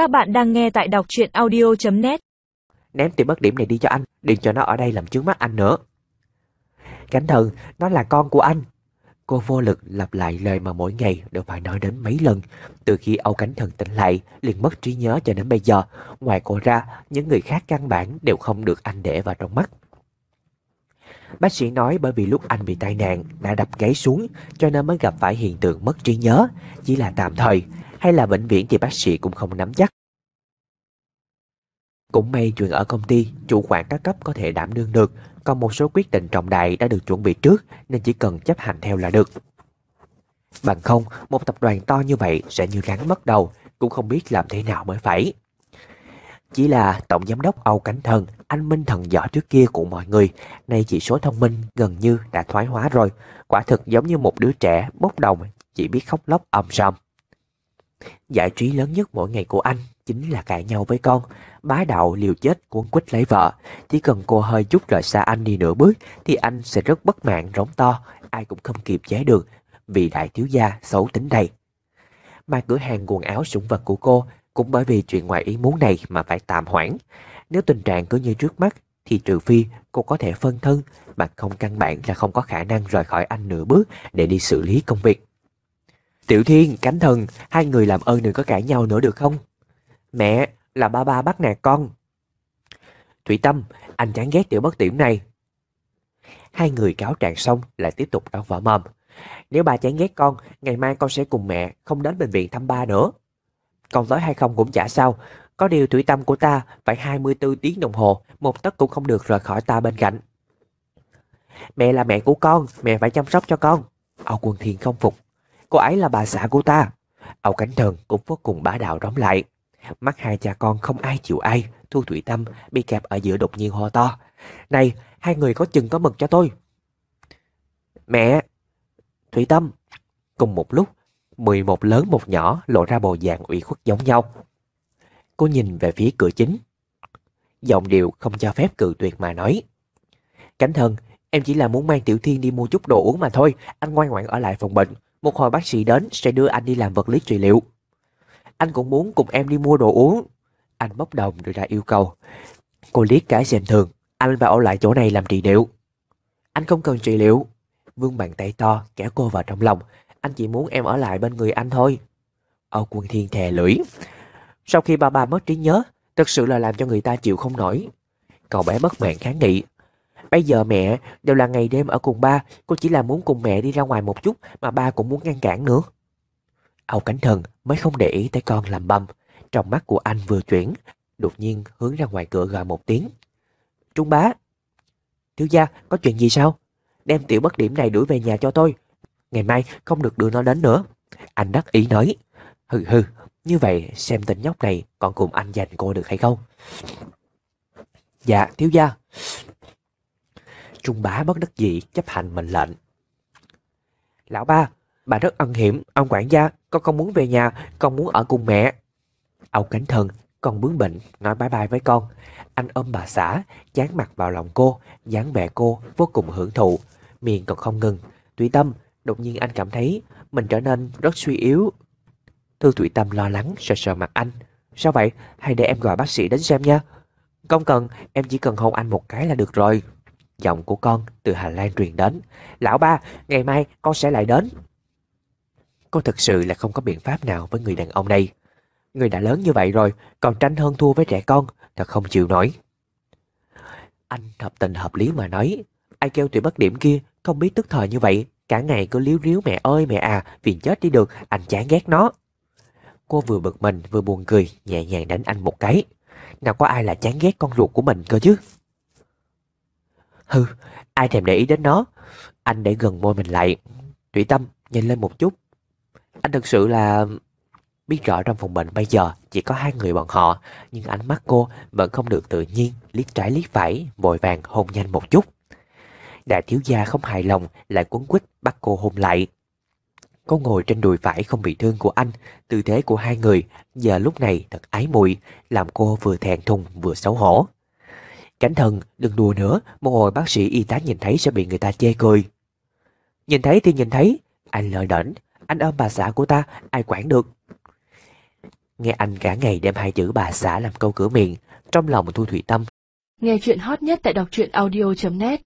Các bạn đang nghe tại đọc truyện audio.net Ném tiền bất điểm này đi cho anh, đừng cho nó ở đây làm chướng mắt anh nữa. Cảnh thần, nó là con của anh. Cô vô lực lặp lại lời mà mỗi ngày đều phải nói đến mấy lần. Từ khi Âu Cánh Thần tỉnh lại, liền mất trí nhớ cho đến bây giờ. Ngoài cô ra, những người khác căn bản đều không được anh để vào trong mắt. Bác sĩ nói bởi vì lúc anh bị tai nạn đã đập gáy xuống cho nên mới gặp phải hiện tượng mất trí nhớ, chỉ là tạm thời, hay là bệnh viện thì bác sĩ cũng không nắm chắc. Cũng may chuyện ở công ty, chủ quản các cấp có thể đảm đương được, còn một số quyết định trọng đại đã được chuẩn bị trước nên chỉ cần chấp hành theo là được. Bằng không, một tập đoàn to như vậy sẽ như rắn mất đầu, cũng không biết làm thế nào mới phải. Chỉ là Tổng Giám đốc Âu Cánh Thần, anh Minh thần giỏi trước kia của mọi người, nay chỉ số thông minh gần như đã thoái hóa rồi, quả thực giống như một đứa trẻ bốc đồng, chỉ biết khóc lóc ầm sầm. Giải trí lớn nhất mỗi ngày của anh chính là cãi nhau với con, bá đạo liều chết cuốn quýt lấy vợ. Chỉ cần cô hơi chút rời xa anh đi nửa bước thì anh sẽ rất bất mãn rống to, ai cũng không kịp chế được vì đại thiếu gia xấu tính đây. Mà cửa hàng quần áo sủng vật của cô cũng bởi vì chuyện ngoài ý muốn này mà phải tạm hoãn. Nếu tình trạng cứ như trước mắt thì trừ phi cô có thể phân thân mà không căn bản là không có khả năng rời khỏi anh nửa bước để đi xử lý công việc. Tiểu Thiên, Cánh Thần, hai người làm ơn đừng có cãi nhau nữa được không? Mẹ, là ba ba bắt nạt con. Thủy Tâm, anh chán ghét tiểu bất điểm này. Hai người cáo trạng xong lại tiếp tục ăn vỏ mầm. Nếu ba chán ghét con, ngày mai con sẽ cùng mẹ không đến bệnh viện thăm ba nữa. Con tới hay không cũng chả sao. Có điều thủy tâm của ta phải 24 tiếng đồng hồ, một tấc cũng không được rời khỏi ta bên cạnh. Mẹ là mẹ của con, mẹ phải chăm sóc cho con. Âu Quân Thiên không phục. Cô ấy là bà xã của ta. Âu Cánh Thần cũng vô cùng bá đạo đóng lại. Mắt hai cha con không ai chịu ai, Thu Thủy Tâm bị kẹp ở giữa đột nhiên ho to. Này, hai người có chừng có mực cho tôi. Mẹ! Thủy Tâm! Cùng một lúc, 11 lớn một nhỏ lộ ra bộ dạng ủy khuất giống nhau. Cô nhìn về phía cửa chính. Giọng điệu không cho phép cự tuyệt mà nói. Cánh thân, em chỉ là muốn mang Tiểu Thiên đi mua chút đồ uống mà thôi, anh ngoan ngoãn ở lại phòng bệnh. Một hồi bác sĩ đến sẽ đưa anh đi làm vật lý trị liệu. Anh cũng muốn cùng em đi mua đồ uống. Anh bốc đồng đưa ra yêu cầu. Cô liếc cái xem thường, anh và ở lại chỗ này làm trị liệu. Anh không cần trị liệu. Vương bàn tay to kéo cô vào trong lòng, anh chỉ muốn em ở lại bên người anh thôi. Âu Quân Thiên thè lưỡi. Sau khi ba ba mất trí nhớ, thật sự là làm cho người ta chịu không nổi. Cậu bé bất mãn kháng nghị. Bây giờ mẹ đều là ngày đêm ở cùng ba, cô chỉ là muốn cùng mẹ đi ra ngoài một chút mà ba cũng muốn ngăn cản nữa. Âu Cánh Thần mới không để ý tới con làm bầm. Trong mắt của anh vừa chuyển, đột nhiên hướng ra ngoài cửa gọi một tiếng. Trung bá! Thiếu gia, có chuyện gì sao? Đem tiểu bất điểm này đuổi về nhà cho tôi, Ngày mai không được đưa nó đến nữa. Anh đắc ý nói. Hừ hừ, như vậy xem tên nhóc này còn cùng anh giành cô được hay không? Dạ, thiếu gia. Trung bá bất đắc dĩ chấp hành mệnh lệnh. Lão ba, bà rất ân hiểm, ông quản gia, con không muốn về nhà, con muốn ở cùng mẹ. Ông cánh thần, con bướng bệnh, nói bye bye với con. Anh ôm bà xã, chán mặt vào lòng cô, dáng vẻ cô vô cùng hưởng thụ, miệng còn không ngừng. Tùy tâm, Đột nhiên anh cảm thấy mình trở nên rất suy yếu. Thư Thủy Tâm lo lắng sờ sờ mặt anh. Sao vậy? Hay để em gọi bác sĩ đến xem nha. Không cần, em chỉ cần hôn anh một cái là được rồi. Giọng của con từ Hà Lan truyền đến. Lão ba, ngày mai con sẽ lại đến. Cô thực sự là không có biện pháp nào với người đàn ông này. Người đã lớn như vậy rồi, còn tranh hơn thua với trẻ con, thật không chịu nổi. Anh hợp tình hợp lý mà nói, ai kêu tụi bất điểm kia không biết tức thời như vậy Cả ngày cứ liếu riếu mẹ ơi mẹ à, vì chết đi được, anh chán ghét nó. Cô vừa bực mình vừa buồn cười, nhẹ nhàng đánh anh một cái. Nào có ai là chán ghét con ruột của mình cơ chứ? Hừ, ai thèm để ý đến nó. Anh để gần môi mình lại. Thủy Tâm, nhìn lên một chút. Anh thực sự là... Biết rõ trong phòng bệnh bây giờ chỉ có hai người bọn họ, nhưng ánh mắt cô vẫn không được tự nhiên, liếc trái liếc phải, vội vàng hôn nhanh một chút. Đại thiếu gia không hài lòng lại cuốn quýt bắt cô hôn lại. Cô ngồi trên đùi phải không bị thương của anh, tư thế của hai người giờ lúc này thật ái mùi, làm cô vừa thẹn thùng vừa xấu hổ. Cảnh thần, đừng đùa nữa, một hồi bác sĩ y tá nhìn thấy sẽ bị người ta chê cười. Nhìn thấy thì nhìn thấy, anh lời đỉnh, anh ôm bà xã của ta, ai quản được. nghe anh cả ngày đem hai chữ bà xã làm câu cửa miệng, trong lòng Thu Thủy Tâm Nghe chuyện hot nhất tại đọc truyện audio.net